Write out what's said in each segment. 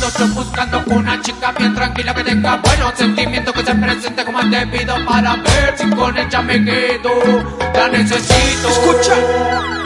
Ando yo buscando una chica bien tranquila que tenga buenos sentimientos que se presente como es debido para ver si con ella me quedo. La necesito. Escucha.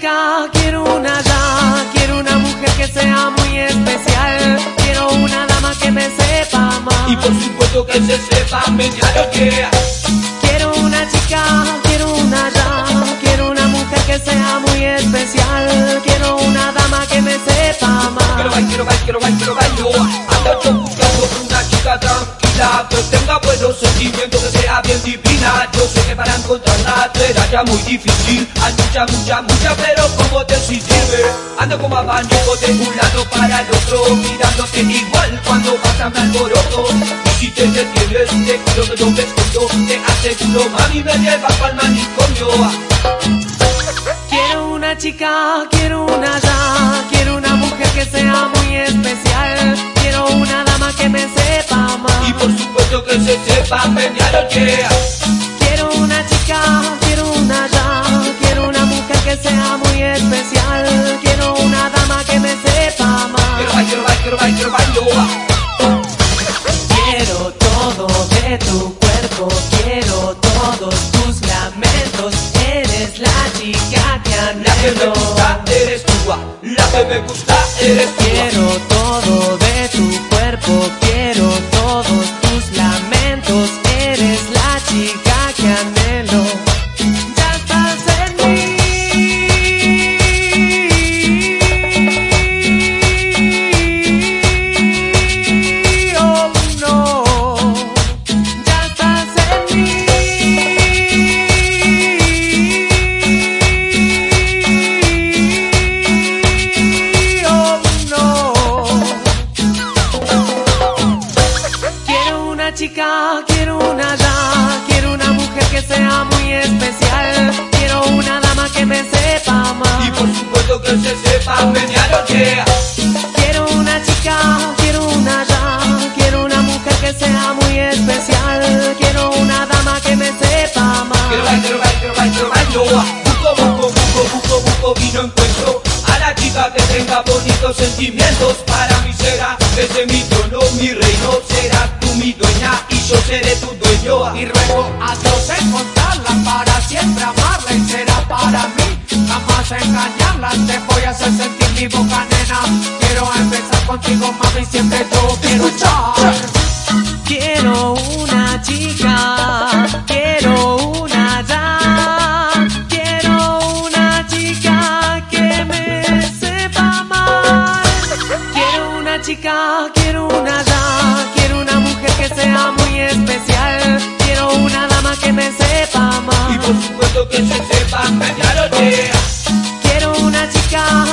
Quiero una chica, quiero una ya, quiero una mujer que sea muy especial, quiero una dama que me sepa amar. Y por supuesto que se sepa meñar que Quiero una chica, quiero una ya, quiero una mujer que sea muy especial, quiero una dama que me sepa Quiero amar. bailar, quiero bailar, quiero bailar, quiero bailar. Ando yo buscando una chica tranquila, que tenga buenos sentimientos, que sea bien divina. Yo sé que para encontrarla será ya muy difícil. Hay mucha, mucha, mucha, pero como te sirve. Ando como abanico de un lado para el otro, mirándote igual cuando pasan al alboroto. Y si te detienes, te juro que yo me escondo. Te aseguro, mami, me llevas pa'l manicomio. Quiero una chica, quiero una ya, quiero una mujer que sea yeah. Quiero una chica, quiero una ya, quiero una mujer que sea muy especial, quiero una dama que me sepa amar. Quiero bailar, quiero bailar, quiero bailar, quiero bailar. Quiero todo de tu cuerpo, quiero todos tus lamentos, eres la chica que La que me anhelo. gusta eres tú, la que me gusta eres tú. Quiero todo de tu cuerpo, quiero todos quiero una ya, quiero una mujer que sea muy especial, quiero una dama que me sepa amar. Y por supuesto que se sepa menear, yeah. Quiero una chica, quiero una ya, quiero una mujer que sea muy especial, quiero una dama que me sepa amar. Quiero bailar, quiero bailar, quiero bailar, quiero bailar. Bonitos sentimientos. Para mí será desde mi trono, mi reino, será tú mi dueña y yo seré tu dueño. Y ruego a Dios encontrarla para siempre amarla y será para mí. Jamás engañarla, te voy a hacer sentir mi boca, nena. Quiero empezar contigo, mami, siempre yo quiero estar. Quiero una chica, quiero una dama, quiero una mujer que sea muy especial, quiero una dama que me sepa más. Y por supuesto que se sepa, me Quiero una chica.